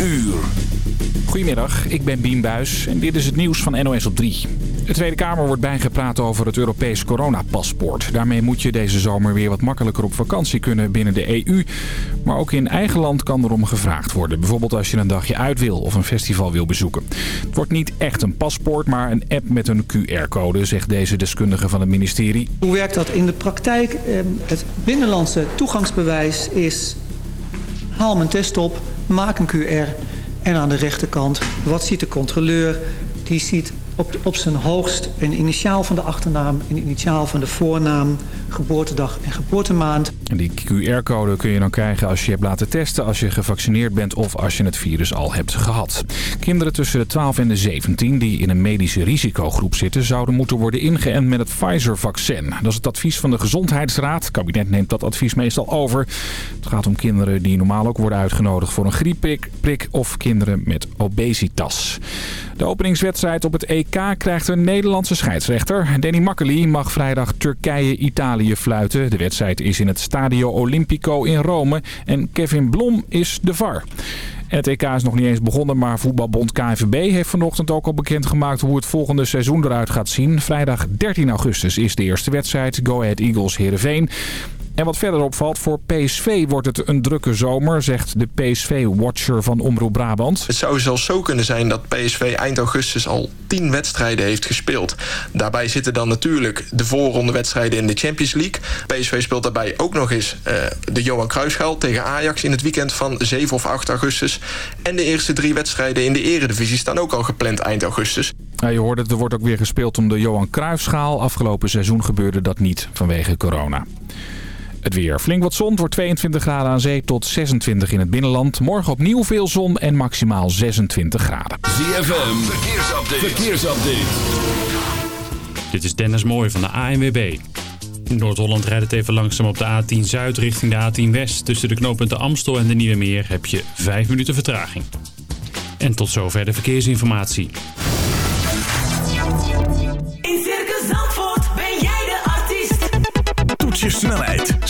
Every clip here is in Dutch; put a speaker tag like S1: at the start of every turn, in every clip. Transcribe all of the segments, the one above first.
S1: uur. Goedemiddag, ik ben Bien Buis en dit is het nieuws van NOS op 3. De Tweede Kamer wordt bijgepraat over het Europees coronapaspoort. Daarmee moet je deze zomer weer wat makkelijker op vakantie kunnen binnen de EU. Maar ook in eigen land kan erom gevraagd worden. Bijvoorbeeld als je een dagje uit wil of een festival wil bezoeken. Het wordt niet echt een paspoort, maar een app met een QR-code, zegt deze deskundige van het ministerie.
S2: Hoe werkt dat in de praktijk? Ehm, het binnenlandse toegangsbewijs is... haal mijn test op, maak een QR... en aan de rechterkant, wat ziet de controleur? Die ziet op, op zijn hoogst een initiaal van de achternaam... een initiaal van de voornaam, geboortedag en geboortemaand.
S1: En die QR-code kun je dan krijgen als je hebt laten testen... als je gevaccineerd bent of als je het virus al hebt gehad. Kinderen tussen de 12 en de 17 die in een medische risicogroep zitten... zouden moeten worden ingeënt met het Pfizer-vaccin. Dat is het advies van de Gezondheidsraad. Het kabinet neemt dat advies meestal over. Het gaat om kinderen die normaal ook worden uitgenodigd voor een griepprik... prik of kinderen met obesitas. De openingswedstrijd op het EK krijgt een Nederlandse scheidsrechter. Danny Makkely mag vrijdag Turkije-Italië fluiten. De wedstrijd is in het Stadio Olimpico in Rome. En Kevin Blom is de VAR. Het EK is nog niet eens begonnen, maar voetbalbond KNVB heeft vanochtend ook al bekendgemaakt hoe het volgende seizoen eruit gaat zien. Vrijdag 13 augustus is de eerste wedstrijd. Go Ahead Eagles Heerenveen. En wat verder opvalt, voor PSV wordt het een drukke zomer, zegt de PSV-watcher van Omroep Brabant.
S3: Het zou zelfs zo kunnen zijn dat PSV eind augustus al 10 wedstrijden heeft gespeeld. Daarbij zitten dan natuurlijk de voorronde wedstrijden in de Champions League. PSV speelt daarbij ook nog eens uh, de Johan Cruijffschaal tegen Ajax in het weekend van 7 of 8 augustus. En de eerste drie wedstrijden in de eredivisie staan ook al gepland eind augustus.
S1: Ja, je hoort het, er wordt ook weer gespeeld om de Johan Cruijffschaal. Afgelopen seizoen gebeurde dat niet vanwege corona. Het weer. Flink wat zon. wordt 22 graden aan zee tot 26 in het binnenland. Morgen opnieuw veel zon en maximaal 26 graden.
S4: ZFM. Verkeersupdate. Verkeersupdate.
S5: Dit is Dennis Mooij van de ANWB. In Noord-Holland rijdt het even langzaam op de A10 Zuid richting de A10 West. Tussen de knooppunten Amstel en de Nieuwe Meer heb je 5 minuten vertraging. En tot zover de verkeersinformatie.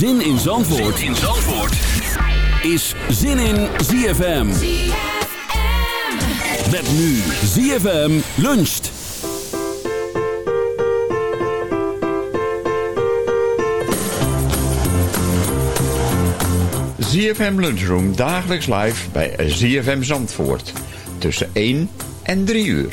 S4: Zin in Zandvoort, in Zandvoort. is Zin in ZFM. Met nu ZFM luncht.
S6: ZFM Lunchroom dagelijks live bij ZFM Zandvoort. Tussen 1 en 3 uur.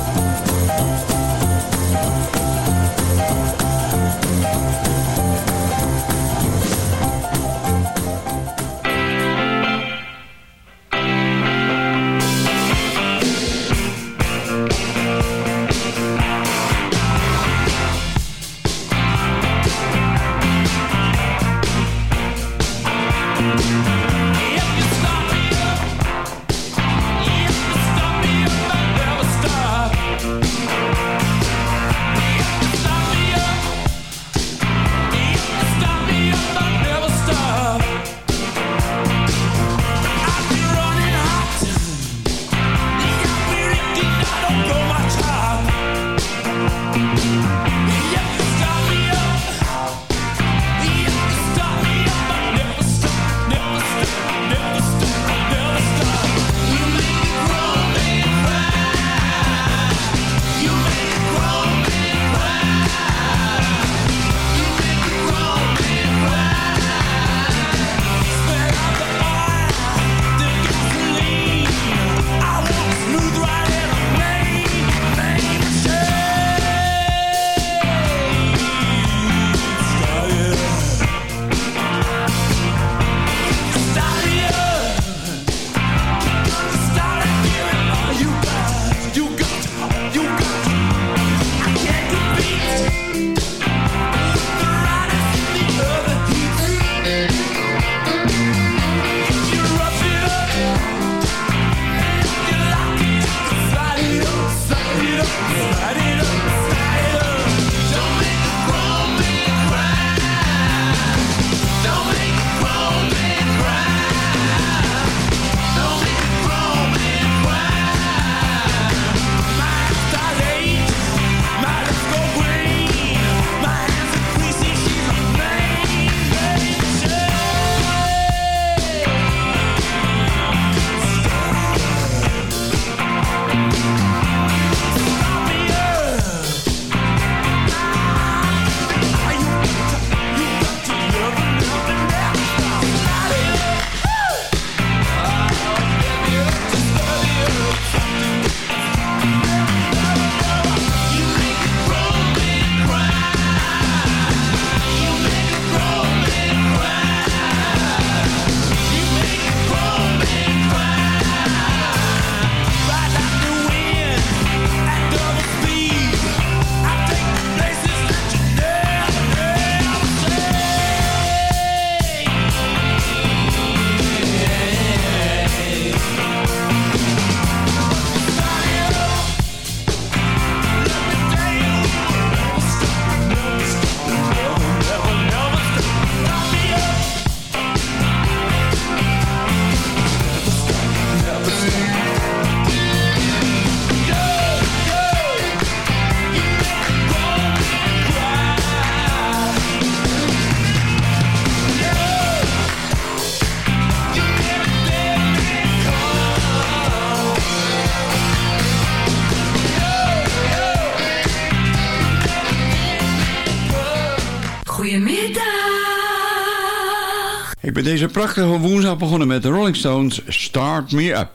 S6: Deze prachtige woensdag begonnen met de Rolling Stones Start Me Up.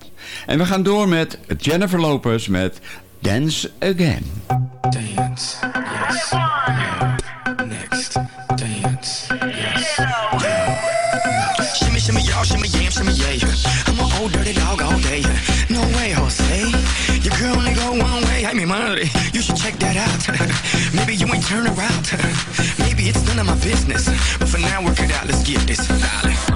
S6: En we gaan door met Jennifer Lopez met Dance Again.
S7: Dance, yes. Next, dance, yes, yeah. Shimmy, shimmy, y'all, shimmy, yam, shimmy, yeah. I'm an old dirty dog all day. No way, Jose. Your girl only go one way. I mean, money. You should check that out. Maybe you ain't turn around. It's none of my business. But for now, work it out. Let's get this. Darling.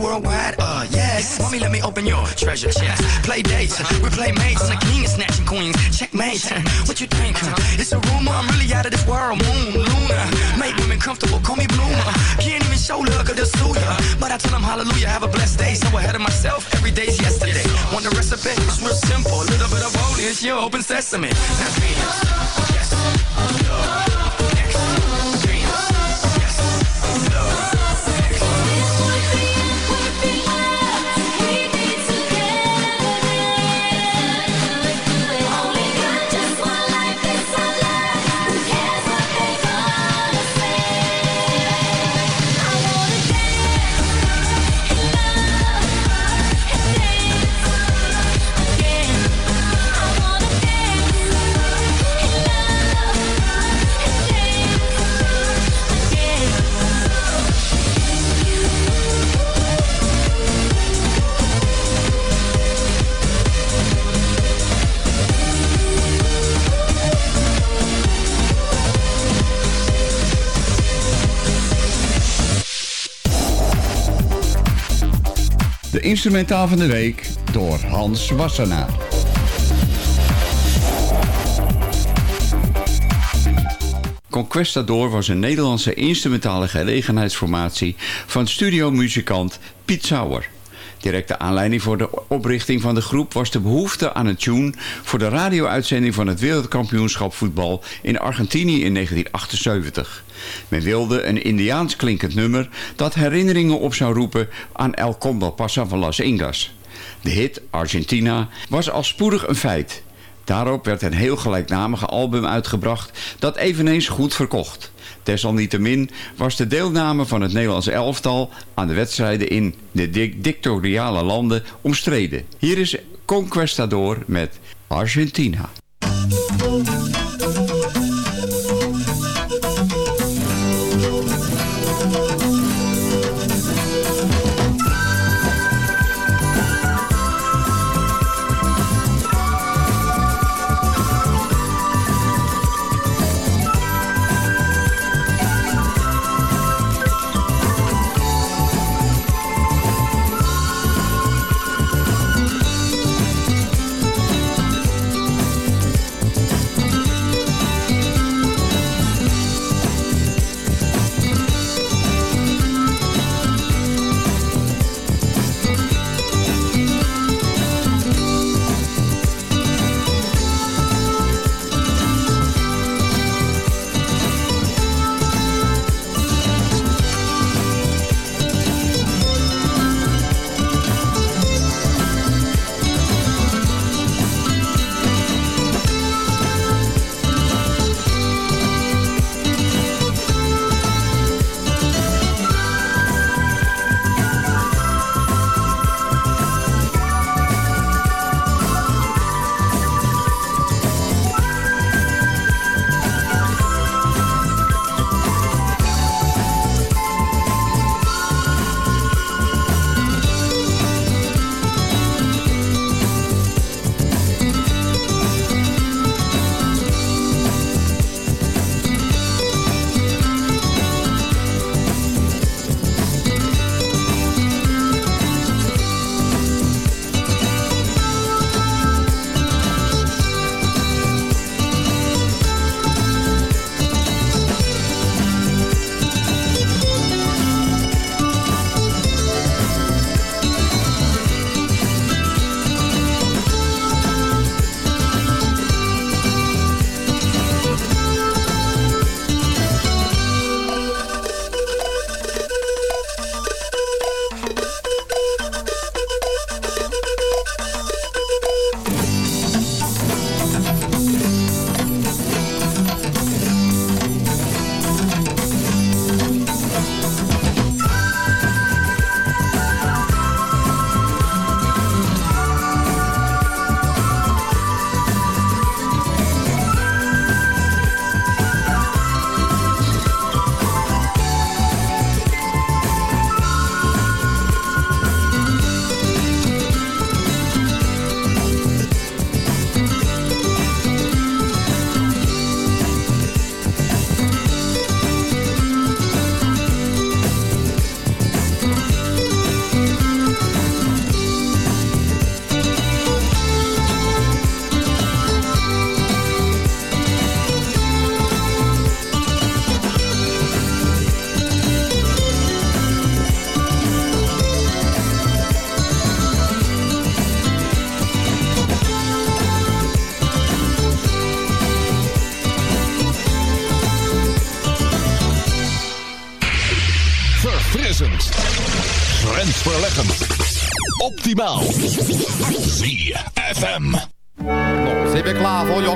S7: Worldwide? Uh, yes. Mommy, let me open your treasure chest. Play dates, uh, we play mates. I'm the king of snatching queens. Checkmate. Uh, what you think? Uh? It's a rumor, I'm really out of this world. Moon, Luna. Make women comfortable, call me Bloomer. Can't even show love, cause they'll sue ya. But I tell them hallelujah, have a blessed day. So ahead of myself, every day's yesterday. Want the recipe? It's real simple. A little bit of holy, it's your open sesame. Now,
S6: instrumentaal van de week door Hans Wassenaar. Conquistador was een Nederlandse instrumentale gelegenheidsformatie van studiomuzikant Piet Sauer. Directe aanleiding voor de oprichting van de groep was de behoefte aan een tune voor de radio-uitzending van het wereldkampioenschap voetbal in Argentinië in 1978. Men wilde een Indiaans klinkend nummer dat herinneringen op zou roepen aan El Condor Pasa van Las Ingas. De hit Argentina was al spoedig een feit. Daarop werd een heel gelijknamige album uitgebracht dat eveneens goed verkocht. Desalniettemin was de deelname van het Nederlandse elftal aan de wedstrijden in de dic- dictatoriale landen omstreden. Hier is Conquistador met Argentina.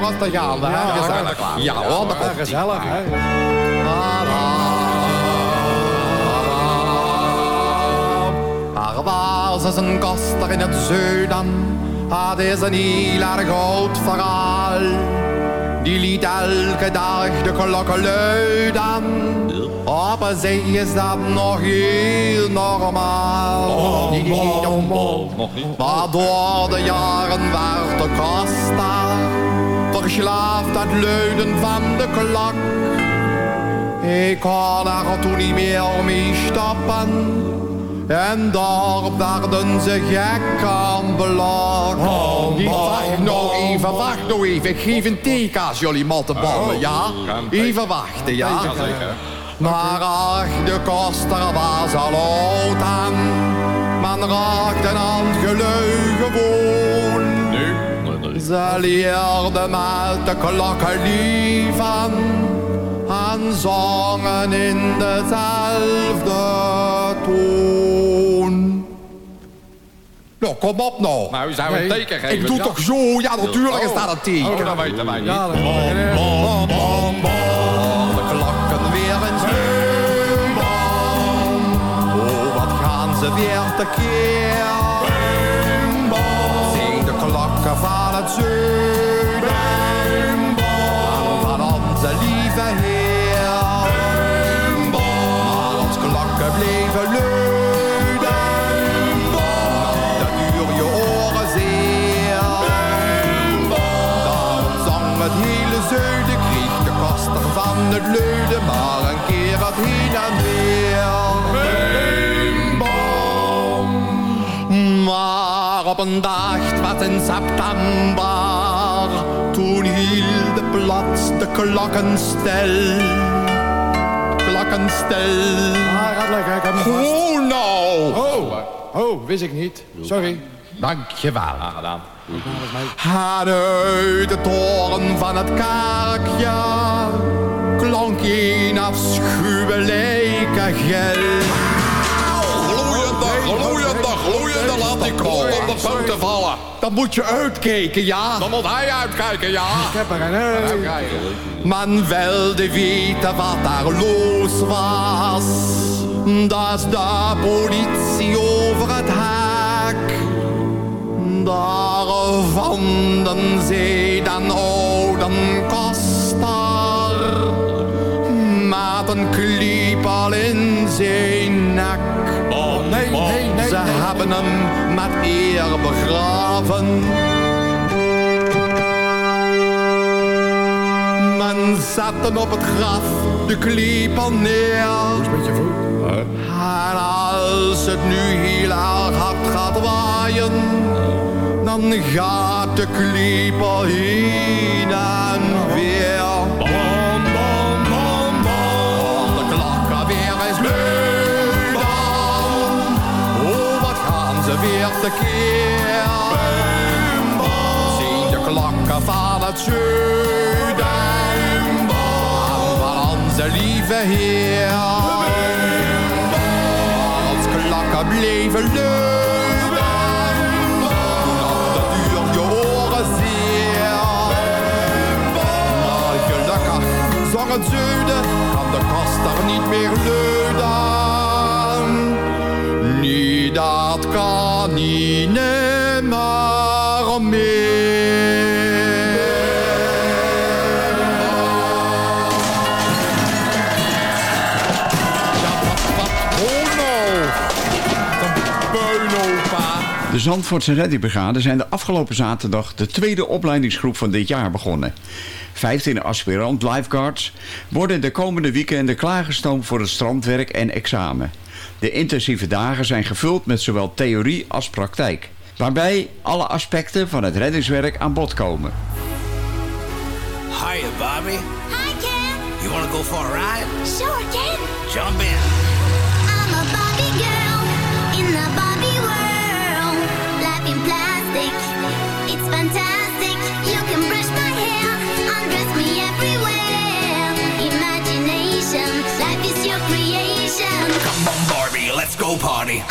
S8: Jongens? Dan gaan we.
S9: Ja,
S8: zijn
S9: ja,
S8: er hoor,
S9: ja,
S8: dat komt
S9: gezellig?
S8: Er was een koster in het zuiden. Het is een heel erg oud verhaal. Die liet elke dag de klokken luiden. Op een zee is dat nog heel normaal. Niet, niet, niet,
S9: Nog niet.
S8: maar door de jaren werd de koster aan het luiden van de klok. Ik kon er toen niet meer mee stoppen. En daar werden ze gek aan belang. Niet wacht nou even, wacht nou even. Ik geef een teken als jullie mottenballen, ja? Even wachten, ja? Maar ach, de koster was al oud aan. Men raakte aan het gelui gewoon. Ze leerden met de klokken lieven en zongen in dezelfde toon. Nou, kom op nou.
S9: Nou, zou we een
S8: Nee,
S9: teken geven?
S8: Ik doe
S9: ja?
S8: toch zo? Ja, natuurlijk is dat een teken.
S9: Oh, dat weten wij niet.
S8: Ja, dat bom, bom, bom. De klokken weer eens luid. Oh, wat gaan ze weer tekeer. Het luiden. Maar een keer wat heen en weer. Maar op een dag, het was in september, toen hield plots de klokken stil. Klokken stil.
S9: Ah, gaat lekker, ik heb hem vast.
S8: Hoe nou?
S9: Oh, oh, wist ik niet. Sorry.
S8: Dankjewel.
S9: gedaan.
S8: En uit de toren van het kerkje klonk een afschuwelijke gil.
S10: Gloeiende, gloeiende, gloeiende, laat die klok op de punten vallen.
S8: Dan moet je uitkijken, ja.
S10: Dan moet hij uitkijken, ja.
S9: Ik heb er een hey.
S8: Man wilde weten wat daar los was. Dat is de politie over het hek. Daar vonden ze dan oude koster. Met een kliepel in zijn nek.
S9: Oh, nee, nee, nee.
S8: Ze
S9: nee.
S8: hebben hem met eer begraven. Men zette op het graf de kliepel neer.
S9: Met je voet.
S8: En als het nu heel erg hard gaat waaien, dan gaat de kliepel heen en ze weer tekeer. Zie de klokken van het zuiden. Van onze lieve Heer. Als klakken bleven luiden. Dat duurt je oren zeer. Maar gelukkig zong het zuiden. Kan de koster niet meer luiden. Dat
S6: De Zandvoortse Reddingbrigade zijn de afgelopen zaterdag de tweede opleidingsgroep van dit jaar begonnen. 15 aspirant lifeguards worden de komende weekenden klaargestoomd voor het strandwerk en examen. De intensieve dagen zijn gevuld met zowel theorie als praktijk, waarbij alle aspecten van het reddingswerk aan bod komen.
S11: Hiya, Bobby.
S12: Hi, Ken.
S11: You want to go for a ride?
S12: Sure, Ken.
S11: Jump in. Come on, Barbie, let's go party.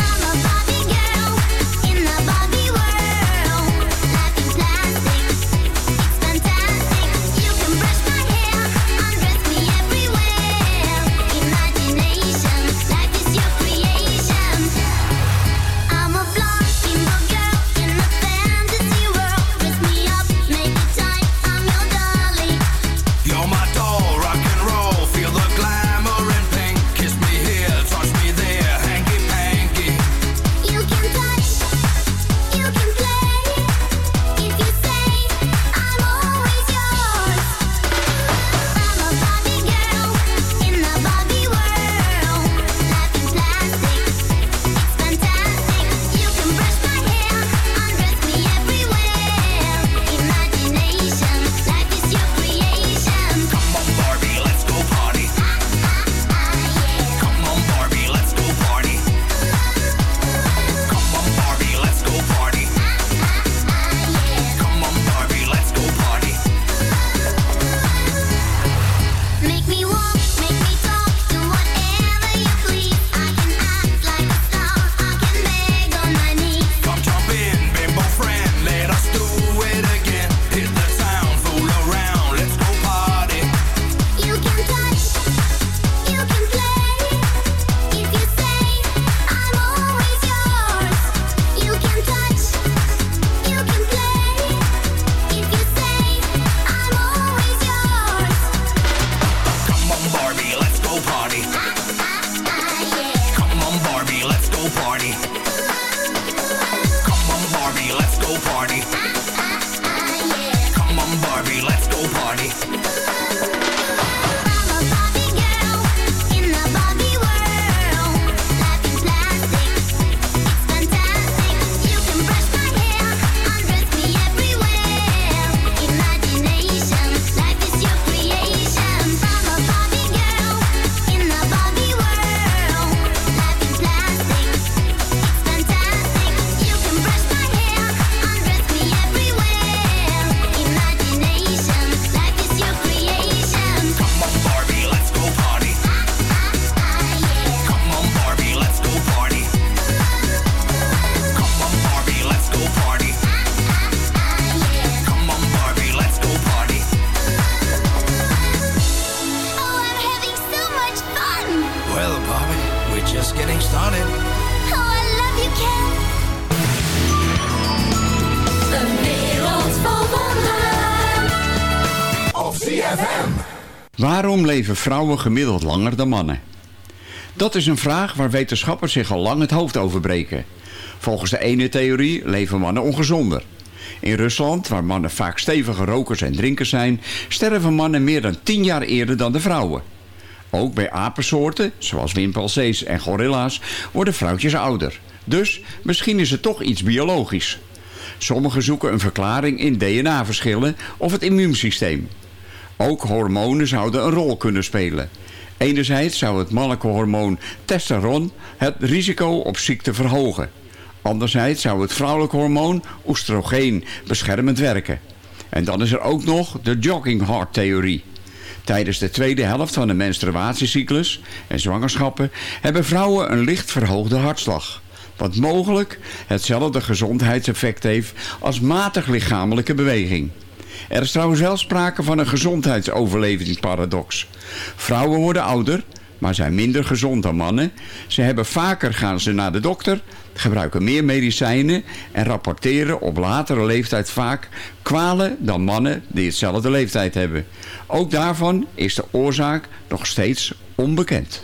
S6: Leven vrouwen gemiddeld langer dan mannen? Dat is een vraag waar wetenschappers zich al lang het hoofd over breken. Volgens de ene theorie leven mannen ongezonder. In Rusland, waar mannen vaak stevige rokers en drinkers zijn... sterven mannen meer dan 10 jaar eerder dan de vrouwen. Ook bij apensoorten, zoals wimpelzees en gorilla's, worden vrouwtjes ouder. Dus misschien is het toch iets biologisch. Sommigen zoeken een verklaring in DNA-verschillen of het immuunsysteem. Ook hormonen zouden een rol kunnen spelen. Enerzijds zou het mannelijke hormoon testosteron het risico op ziekte verhogen. Anderzijds zou het vrouwelijke hormoon oestrogeen beschermend werken. En dan is er ook nog de jogging heart theorie. Tijdens de tweede helft van de menstruatiecyclus en zwangerschappen hebben vrouwen een licht verhoogde hartslag. Wat mogelijk hetzelfde gezondheidseffect heeft als matig lichamelijke beweging. Er is trouwens wel sprake van een gezondheidsoverlevingsparadox. Vrouwen worden ouder, maar zijn minder gezond dan mannen. Ze hebben vaker gaan ze naar de dokter, gebruiken meer medicijnen en rapporteren op latere leeftijd vaak kwalen dan mannen die hetzelfde leeftijd hebben. Ook daarvan is de oorzaak nog steeds onbekend.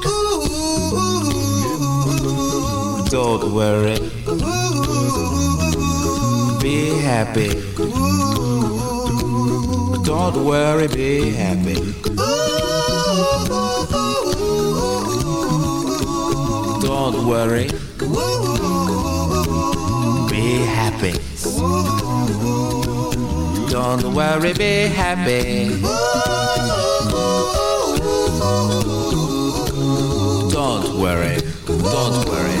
S13: Don't worry. Be happy. Don't worry, be happy. Don't worry. Be happy. Don't worry, be happy. Don't worry. Don't worry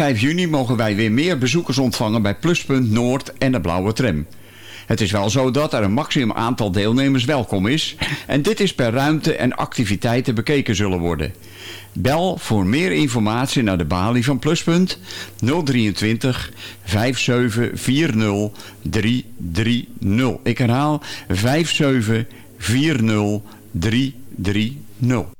S6: 5 juni mogen wij weer meer bezoekers ontvangen bij Pluspunt Noord en de Blauwe Tram. Het is wel zo dat er een maximum aantal deelnemers welkom is en dit is per ruimte en activiteiten bekeken zullen worden. Bel voor meer informatie naar de balie van Pluspunt 023 5740 330. Ik herhaal 5740 330.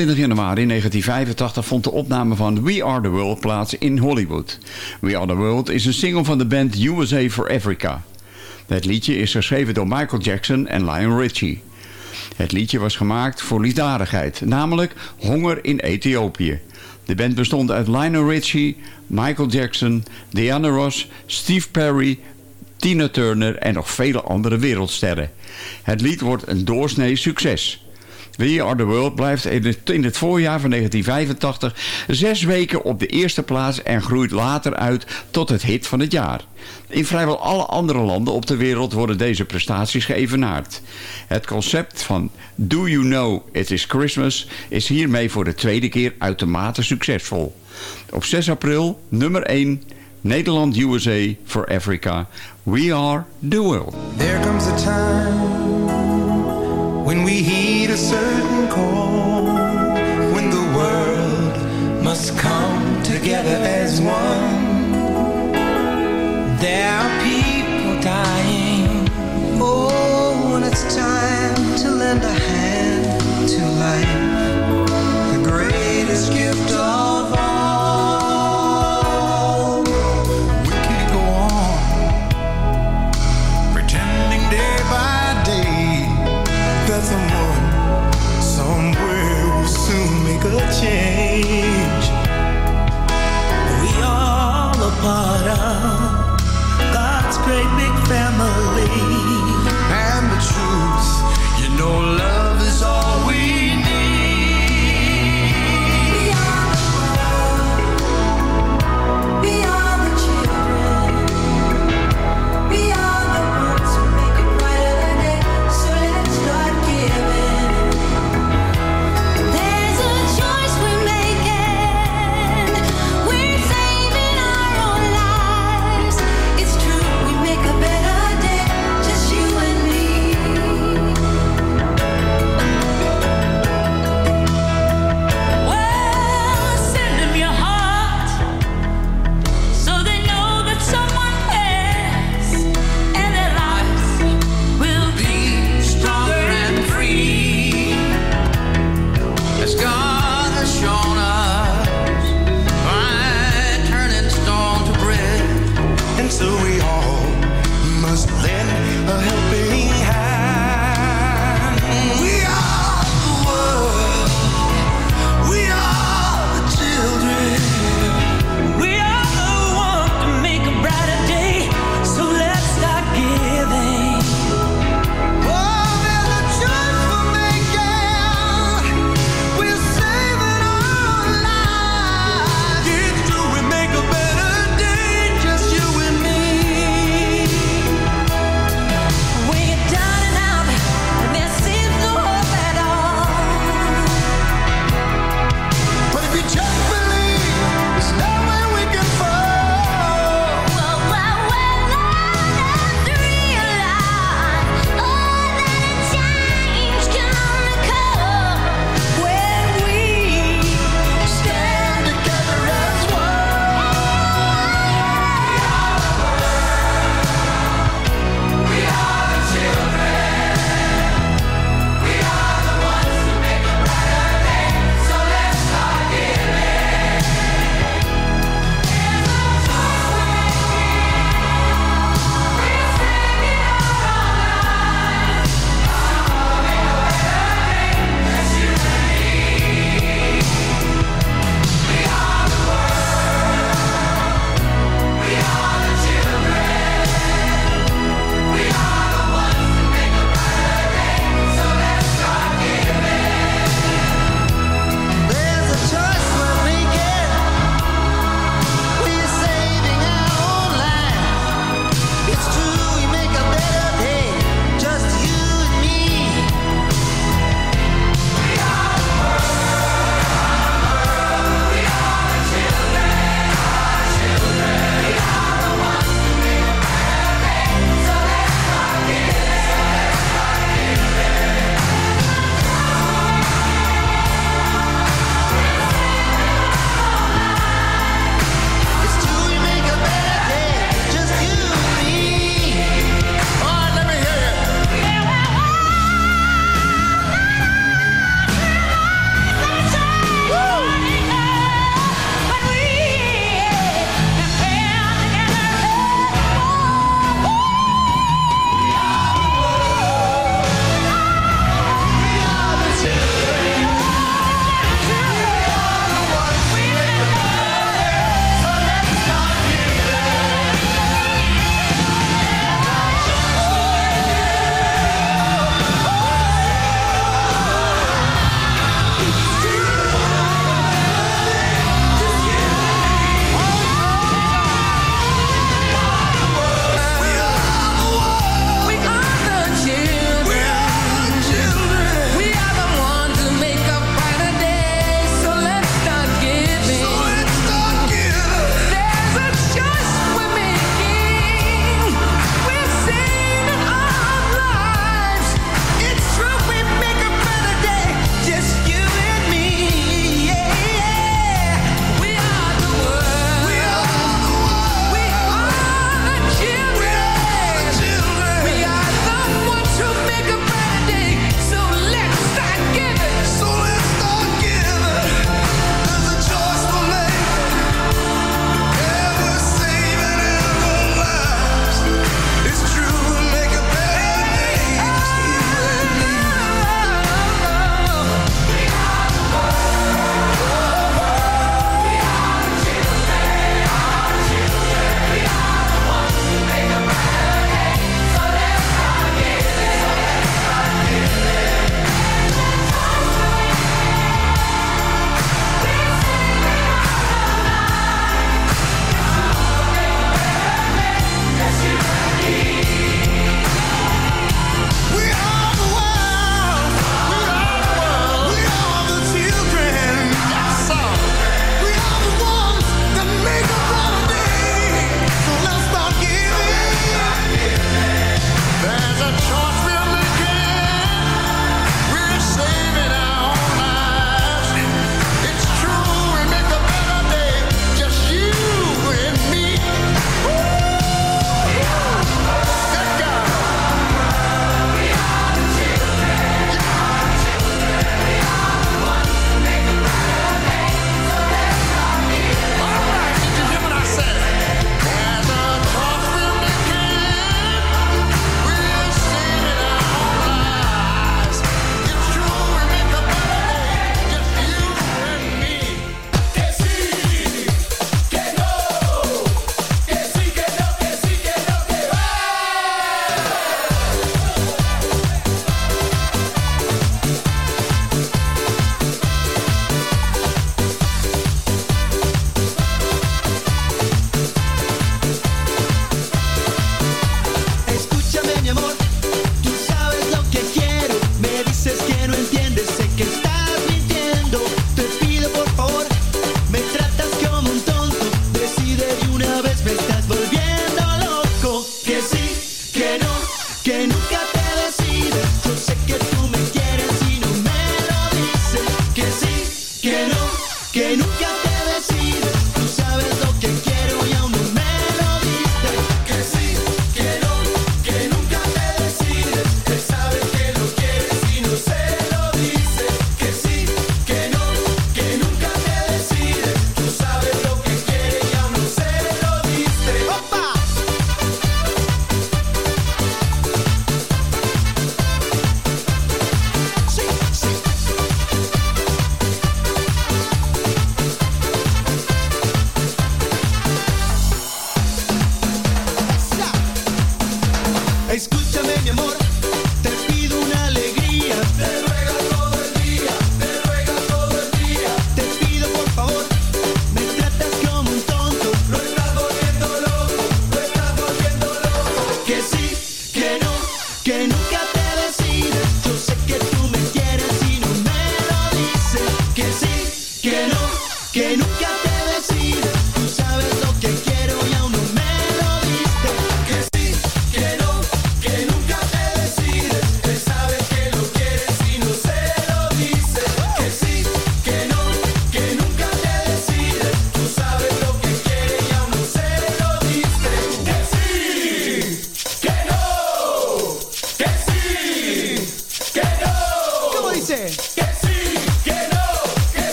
S6: 20 januari 1985 vond de opname van We Are The World plaats in Hollywood. We Are The World is een single van de band USA For Africa. Het liedje is geschreven door Michael Jackson en Lion Richie. Het liedje was gemaakt voor liefdadigheid, namelijk honger in Ethiopië. De band bestond uit Lionel Richie, Michael Jackson, Diana Ross, Steve Perry, Tina Turner en nog vele andere wereldsterren. Het lied wordt een doorsnee succes. We Are The World blijft in het, voorjaar van 1985 zes weken op de eerste plaats en groeit later uit tot het hit van het jaar. In vrijwel alle andere landen op de wereld worden deze prestaties geëvenaard. Het concept van Do You Know It Is Christmas is hiermee voor de tweede keer uitermate succesvol. Op 6 april nummer 1 Nederland USA for Africa. We are the world.
S14: There comes a time when we heed a certain call, when the world must come together as one. There are people dying. Oh, when it's time to lend a hand to life, the greatest gift of all. change. We are all a part of God's great.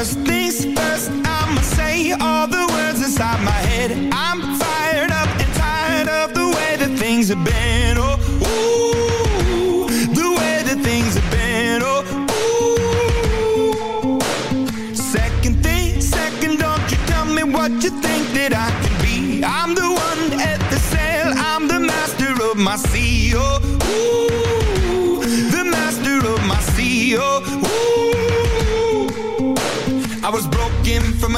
S14: Just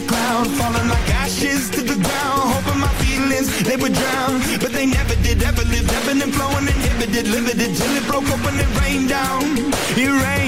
S14: the cloud, falling like ashes to the ground. Hoping my feelings they would drown, but they never did. Ever lived, ebbing and flowing, inhibited, limited till it broke open and rained down. It rained.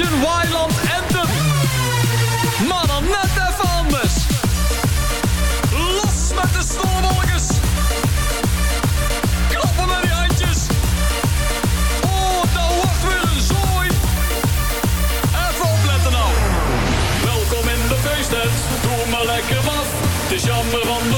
S15: Ocean Wildland Anthem. Mannen, net even anders. Los met de stolwolkers. Klappen met die handjes. Oh, dat was weer een zooi. Even opletten nou. Welkom in de feesttent. Doe maar lekker wat. Het is jammer van de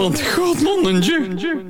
S15: want god,
S12: mannetje.